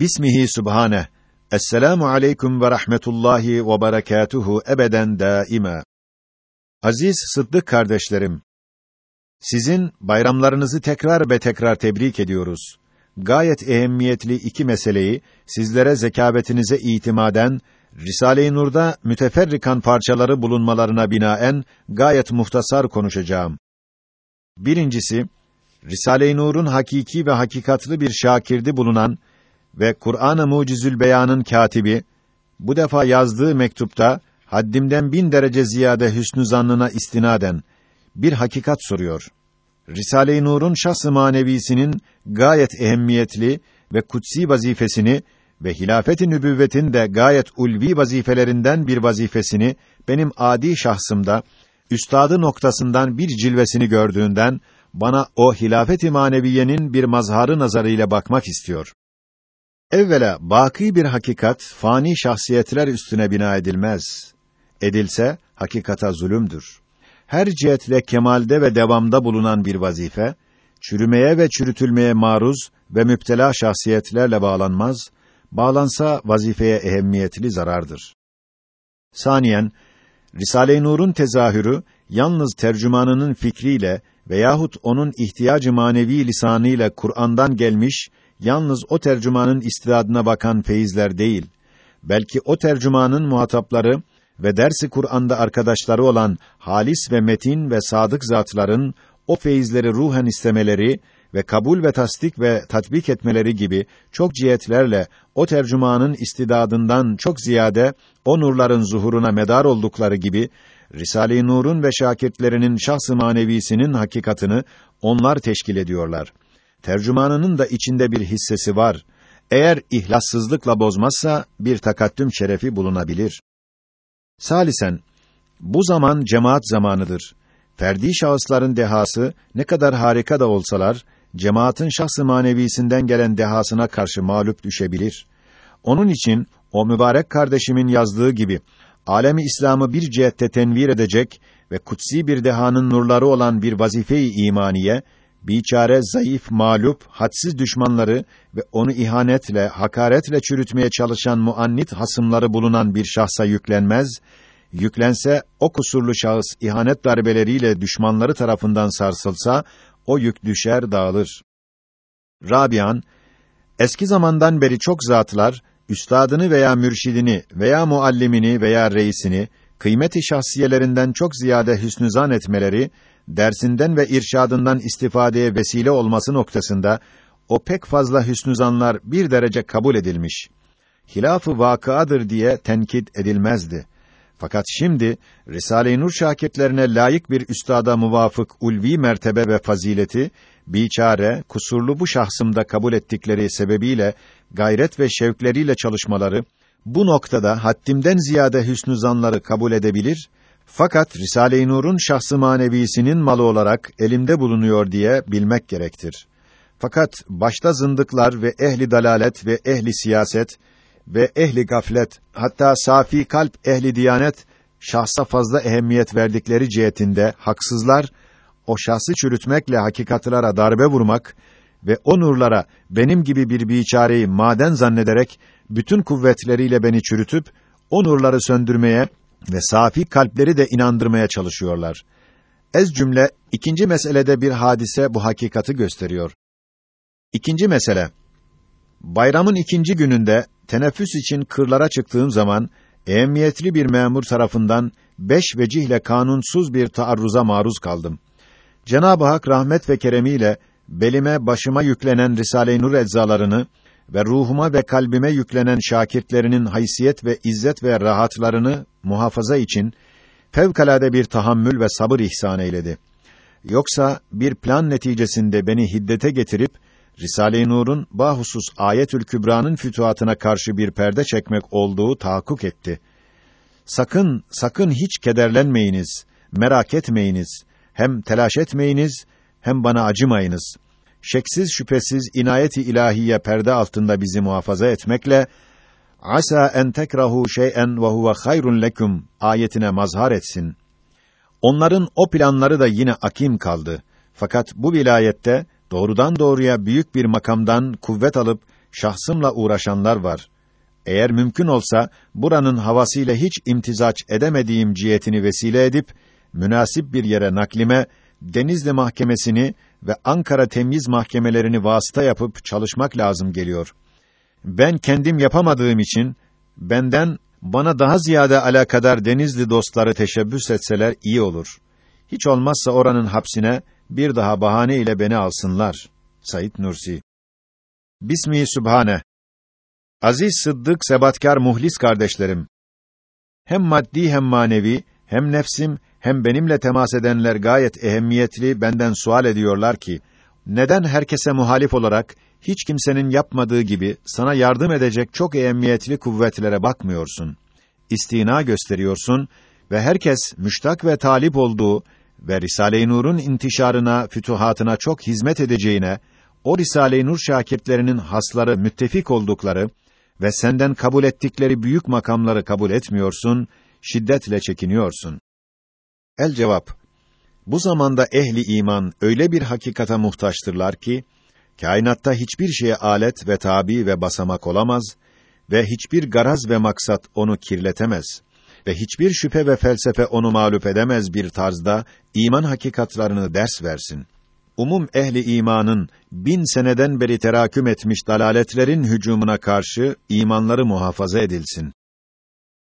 Bismihi Subhane. Esselamu aleyküm ve rahmetullahi ve berekatuhu ebeden daima. Aziz Sıddık kardeşlerim, sizin bayramlarınızı tekrar ve tekrar tebrik ediyoruz. Gayet ehemmiyetli iki meseleyi sizlere zekabetinize itimaden Risale-i Nur'da müteferrikan parçaları bulunmalarına binaen gayet muhtasar konuşacağım. Birincisi, Risale-i Nur'un hakiki ve hakikatlı bir şakirdi bulunan ve Kur'an-ı Mucizül Beyan'ın katibi bu defa yazdığı mektupta haddimden bin derece ziyade hüsnü zannına istinaden bir hakikat soruyor. Risale-i Nur'un şahs-ı manevisinin gayet ehemmiyetli ve kutsi vazifesini ve hilafet-i nübüvvetin de gayet ulvi vazifelerinden bir vazifesini benim adi şahsımda üstadı noktasından bir cilvesini gördüğünden bana o hilafet-i maneviyenin bir mazharı nazarıyla bakmak istiyor. Evvela baki bir hakikat fani şahsiyetler üstüne bina edilmez. Edilse hakikata zulümdür. Her cihetle kemalde ve devamda bulunan bir vazife çürümeye ve çürütülmeye maruz ve müptela şahsiyetlerle bağlanmaz. Bağlansa vazifeye ehemmiyetli zarardır. Saniyen Risale-i Nur'un tezahürü yalnız tercümanının fikriyle veyahut onun ihtiyacı manevi lisanıyla Kur'an'dan gelmiş yalnız o tercümanın istidadına bakan feyizler değil, belki o tercümanın muhatapları ve dersi Kur'an'da arkadaşları olan halis ve metin ve sadık zatların o feyizleri ruhen istemeleri ve kabul ve tasdik ve tatbik etmeleri gibi çok cihetlerle o tercümanın istidadından çok ziyade o nurların zuhuruna medar oldukları gibi Risale-i Nur'un ve şakirtlerinin şahs-ı manevisinin hakikatını onlar teşkil ediyorlar tercümanının da içinde bir hissesi var. Eğer ihlassızlıkla bozmazsa bir takattüm şerefi bulunabilir. Salisen, bu zaman cemaat zamanıdır. Ferdi şahısların dehası ne kadar harika da olsalar, cemaatin şahs-ı manevisinden gelen dehasına karşı mağlup düşebilir. Onun için o mübarek kardeşimin yazdığı gibi alemi İslam'ı bir cihette tenvir edecek ve kutsi bir dehanın nurları olan bir vazife-i imaniye biçare, zayıf, mağlup, hadsiz düşmanları ve onu ihanetle, hakaretle çürütmeye çalışan muannit hasımları bulunan bir şahsa yüklenmez, yüklense o kusurlu şahıs ihanet darbeleriyle düşmanları tarafından sarsılsa, o yük düşer, dağılır. Rabian, eski zamandan beri çok zatlar, üstadını veya mürşidini veya muallimini veya reisini, kıymeti şahsiyelerinden çok ziyade hüsnü zan etmeleri dersinden ve irşadından istifadeye vesile olması noktasında o pek fazla hüsnü zanlar bir derece kabul edilmiş. Hilafı vakıadır diye tenkit edilmezdi. Fakat şimdi Risale-i Nur şakirtlerine layık bir üstada muvafık ulvi mertebe ve fazileti biçare, kusurlu bu şahsımda kabul ettikleri sebebiyle gayret ve şevkleriyle çalışmaları bu noktada haddimden ziyade hüsnü zanları kabul edebilir fakat Risale-i Nur'un şahsı manevisinin malı olarak elimde bulunuyor diye bilmek gerektir. Fakat başta zındıklar ve ehli dalalet ve ehli siyaset ve ehli gaflet hatta safi kalp ehli diyanet şahsa fazla ehemmiyet verdikleri cihetinde haksızlar o şahsı çürütmekle hakikatlara darbe vurmak ve o nurlara benim gibi bir biçareyi maden zannederek bütün kuvvetleriyle beni çürütüp o nurları söndürmeye ve safi kalpleri de inandırmaya çalışıyorlar. Ez cümle ikinci meselede bir hadise bu hakikati gösteriyor. İkinci mesele Bayramın ikinci gününde teneffüs için kırlara çıktığım zaman ehemmiyetli bir memur tarafından beş vecihle kanunsuz bir taarruza maruz kaldım. Cenab-ı Hak rahmet ve keremiyle belime başıma yüklenen Risale-i Nur eczalarını ve ruhuma ve kalbime yüklenen şakirtlerinin haysiyet ve izzet ve rahatlarını muhafaza için fevkalade bir tahammül ve sabır ihsan eyledi. Yoksa bir plan neticesinde beni hiddete getirip Risale-i Nur'un bahusus Ayetül Kübra'nın fütuhatına karşı bir perde çekmek olduğu tahakkuk etti. Sakın, sakın hiç kederlenmeyiniz, merak etmeyiniz, hem telaş etmeyiniz, hem bana acımayınız.'' Şeksiz şüphesiz inayeti ilahiye perde altında bizi muhafaza etmekle asa en tekrahu şey'en ve huve hayrun lekum ayetine mazhar etsin. Onların o planları da yine akim kaldı. Fakat bu vilayette doğrudan doğruya büyük bir makamdan kuvvet alıp şahsımla uğraşanlar var. Eğer mümkün olsa buranın havasıyla hiç imtizaç edemediğim cihetini vesile edip münasip bir yere naklime Denizli Mahkemesini ve Ankara Temyiz Mahkemelerini vasıta yapıp çalışmak lazım geliyor. Ben kendim yapamadığım için benden bana daha ziyade alakadar Denizli dostları teşebbüs etseler iyi olur. Hiç olmazsa oranın hapsine bir daha bahane ile beni alsınlar. Said Nursi Bismi Sübhane Aziz Sıddık Sebatkar Muhlis kardeşlerim hem maddi hem manevi hem nefsim hem benimle temas edenler gayet ehemmiyetli benden sual ediyorlar ki neden herkese muhalif olarak hiç kimsenin yapmadığı gibi sana yardım edecek çok ehemmiyetli kuvvetlere bakmıyorsun. İstina gösteriyorsun ve herkes müştak ve talip olduğu ve Risale-i Nur'un intişarına, fütuhatına çok hizmet edeceğine, o Risale-i Nur şakirtlerinin hasları müttefik oldukları ve senden kabul ettikleri büyük makamları kabul etmiyorsun, şiddetle çekiniyorsun. El cevap. Bu zamanda ehli iman öyle bir hakikata muhtaçtırlar ki kainatta hiçbir şeye alet ve tabi ve basamak olamaz ve hiçbir garaz ve maksat onu kirletemez ve hiçbir şüphe ve felsefe onu mağlup edemez bir tarzda iman hakikatlarını ders versin. Umum ehli imanın bin seneden beri teraküm etmiş dalaletlerin hücumuna karşı imanları muhafaza edilsin.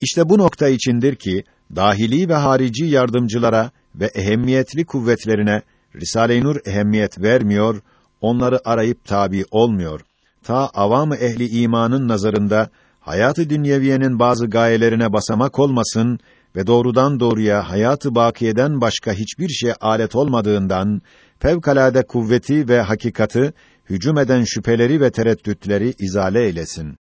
İşte bu nokta içindir ki dahili ve harici yardımcılara ve ehemmiyetli kuvvetlerine Risale-i Nur ehemmiyet vermiyor, onları arayıp tabi olmuyor. Ta avam ehli imanın nazarında hayatı dünyeviyenin bazı gayelerine basamak olmasın ve doğrudan doğruya hayatı bakiyeden başka hiçbir şey alet olmadığından fevkalade kuvveti ve hakikati hücum eden şüpheleri ve tereddütleri izale eylesin.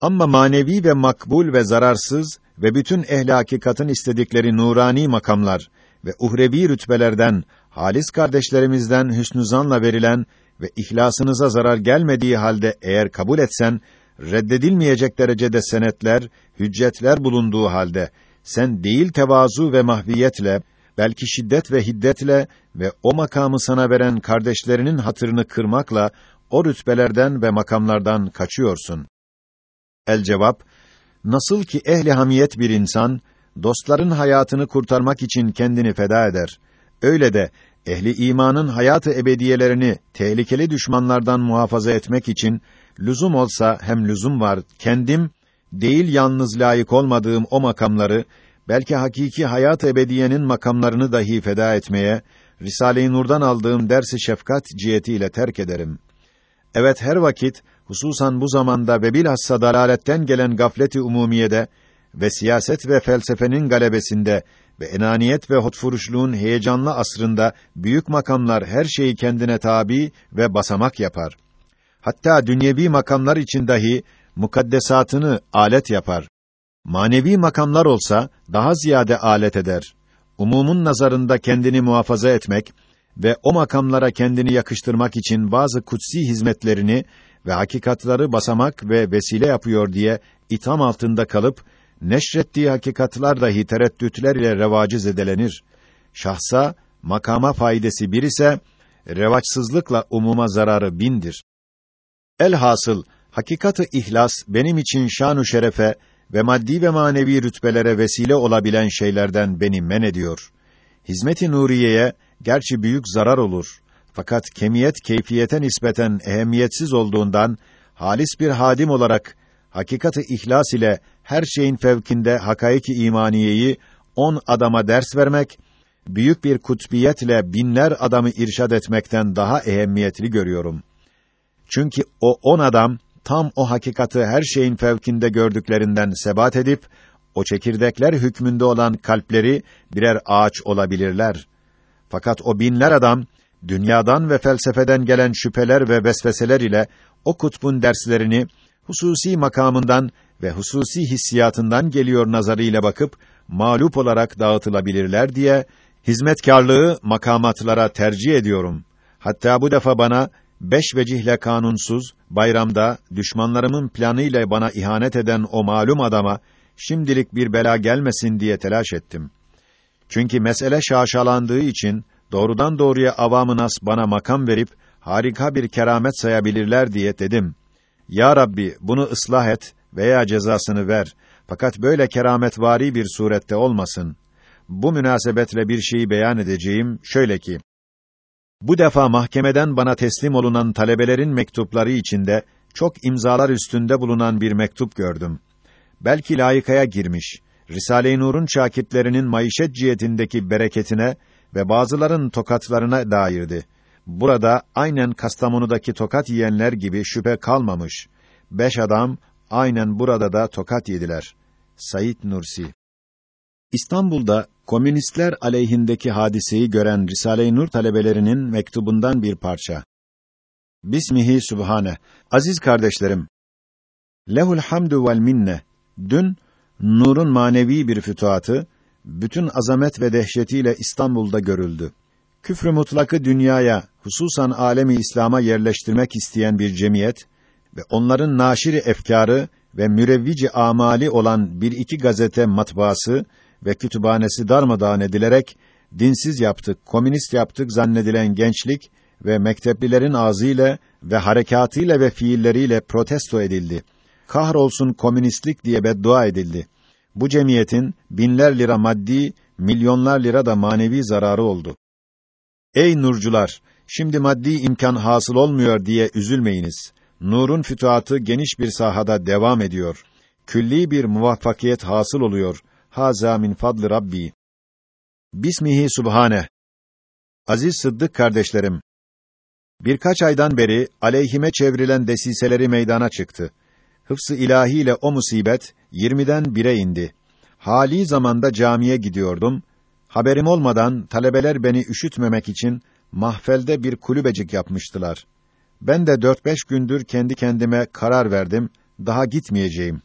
Ama manevi ve makbul ve zararsız ve bütün ehli hakikatin istedikleri nurani makamlar ve uhrevi rütbelerden halis kardeşlerimizden hüsnü zanla verilen ve ihlasınıza zarar gelmediği halde eğer kabul etsen reddedilmeyecek derecede senetler, hüccetler bulunduğu halde sen değil tevazu ve mahviyetle belki şiddet ve hiddetle ve o makamı sana veren kardeşlerinin hatırını kırmakla o rütbelerden ve makamlardan kaçıyorsun. El cevap Nasıl ki ehli hamiyet bir insan dostların hayatını kurtarmak için kendini feda eder. Öyle de ehli imanın hayatı ebediyelerini tehlikeli düşmanlardan muhafaza etmek için lüzum olsa hem lüzum var kendim değil yalnız layık olmadığım o makamları belki hakiki hayat ebediyenin makamlarını dahi feda etmeye Risale-i Nur'dan aldığım dersi şefkat cihetiyle terk ederim. Evet her vakit hususan bu zamanda ve bilhassa dalaletten gelen gafleti umumiyede ve siyaset ve felsefenin galebesinde ve enaniyet ve hotfuruşluğun heyecanlı asrında büyük makamlar her şeyi kendine tabi ve basamak yapar. Hatta dünyevi makamlar için dahi mukaddesatını alet yapar. Manevi makamlar olsa daha ziyade alet eder. Umumun nazarında kendini muhafaza etmek ve o makamlara kendini yakıştırmak için bazı kutsi hizmetlerini ve hakikatları basamak ve vesile yapıyor diye itham altında kalıp neşrettiği hakikatlar dahi tereddütler ile revacı zedelenir. Şahsa makama faydası bir ise revaçsızlıkla umuma zararı bindir. Elhasıl hakikatı ihlas benim için şanu şerefe ve maddi ve manevi rütbelere vesile olabilen şeylerden beni men ediyor. Hizmet-i nuriyeye gerçi büyük zarar olur. Fakat kemiyet keyfiyete nispeten ehemmiyetsiz olduğundan halis bir hadim olarak hakikati ihlas ile her şeyin fevkinde hakaiki imaniyeyi on adama ders vermek büyük bir kutbiyetle binler adamı irşad etmekten daha ehemmiyetli görüyorum. Çünkü o on adam tam o hakikati her şeyin fevkinde gördüklerinden sebat edip o çekirdekler hükmünde olan kalpleri birer ağaç olabilirler. Fakat o binler adam dünyadan ve felsefeden gelen şüpheler ve vesveseler ile o kutbun derslerini hususi makamından ve hususi hissiyatından geliyor nazarıyla bakıp mağlup olarak dağıtılabilirler diye hizmetkarlığı makamatlara tercih ediyorum. Hatta bu defa bana beş vecihle kanunsuz bayramda düşmanlarımın planıyla bana ihanet eden o malum adama şimdilik bir bela gelmesin diye telaş ettim. Çünkü mesele şaşalandığı için doğrudan doğruya avamı nas bana makam verip harika bir keramet sayabilirler diye dedim. Ya Rabbi bunu ıslah et veya cezasını ver. Fakat böyle kerametvari bir surette olmasın. Bu münasebetle bir şeyi beyan edeceğim şöyle ki bu defa mahkemeden bana teslim olunan talebelerin mektupları içinde çok imzalar üstünde bulunan bir mektup gördüm. Belki layıkaya girmiş. Risale-i Nur'un şakirtlerinin maişet cihetindeki bereketine ve bazıların tokatlarına dairdi. Burada aynen Kastamonu'daki tokat yiyenler gibi şüphe kalmamış. Beş adam aynen burada da tokat yediler. Said Nursi İstanbul'da komünistler aleyhindeki hadiseyi gören Risale-i Nur talebelerinin mektubundan bir parça. Bismihi Sübhane. Aziz kardeşlerim, Lehul hamdu vel minne. Dün nurun manevi bir fütuhatı bütün azamet ve dehşetiyle İstanbul'da görüldü. Küfrü mutlakı dünyaya, hususan alemi İslam'a yerleştirmek isteyen bir cemiyet ve onların naşiri efkarı ve mürevvici amali olan bir iki gazete matbaası ve kütüphanesi darmadağın edilerek dinsiz yaptık, komünist yaptık zannedilen gençlik ve mekteplilerin ağzıyla ve harekatıyla ve fiilleriyle protesto edildi. Kahrolsun komünistlik diye beddua edildi. Bu cemiyetin binler lira maddi, milyonlar lira da manevi zararı oldu. Ey nurcular, şimdi maddi imkan hasıl olmuyor diye üzülmeyiniz. Nurun fütuhatı geniş bir sahada devam ediyor. Külli bir muvaffakiyet hasıl oluyor. Haza min fadli Rabbi. Bismihi Subhane. Aziz Sıddık kardeşlerim, birkaç aydan beri aleyhime çevrilen desiseleri meydana çıktı. Hıfsı ilahiyle o musibet 20'den bire indi. Hali zamanda camiye gidiyordum. Haberim olmadan talebeler beni üşütmemek için mahfelde bir kulübecik yapmıştılar. Ben de dört beş gündür kendi kendime karar verdim, daha gitmeyeceğim.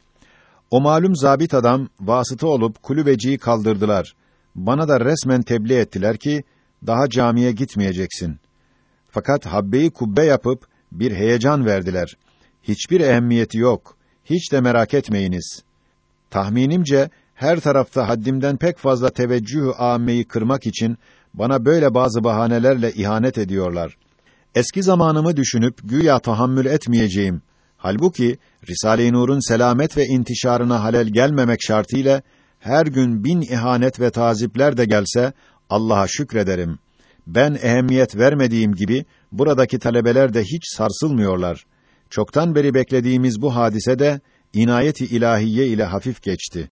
O malum zabit adam vasıta olup kulübeciyi kaldırdılar. Bana da resmen tebliğ ettiler ki daha camiye gitmeyeceksin. Fakat habbeyi kubbe yapıp bir heyecan verdiler. Hiçbir ehemmiyeti yok. Hiç de merak etmeyiniz. Tahminimce her tarafta haddimden pek fazla teveccühü âmmeyi kırmak için bana böyle bazı bahanelerle ihanet ediyorlar. Eski zamanımı düşünüp güya tahammül etmeyeceğim. Halbuki Risale-i Nur'un selamet ve intişarına halel gelmemek şartıyla her gün bin ihanet ve tazipler de gelse Allah'a şükrederim. Ben ehemmiyet vermediğim gibi buradaki talebeler de hiç sarsılmıyorlar. Çoktan beri beklediğimiz bu hadise de inayeti ilahiye ile hafif geçti.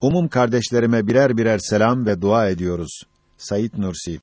Umum kardeşlerime birer birer selam ve dua ediyoruz. Sayit Nursi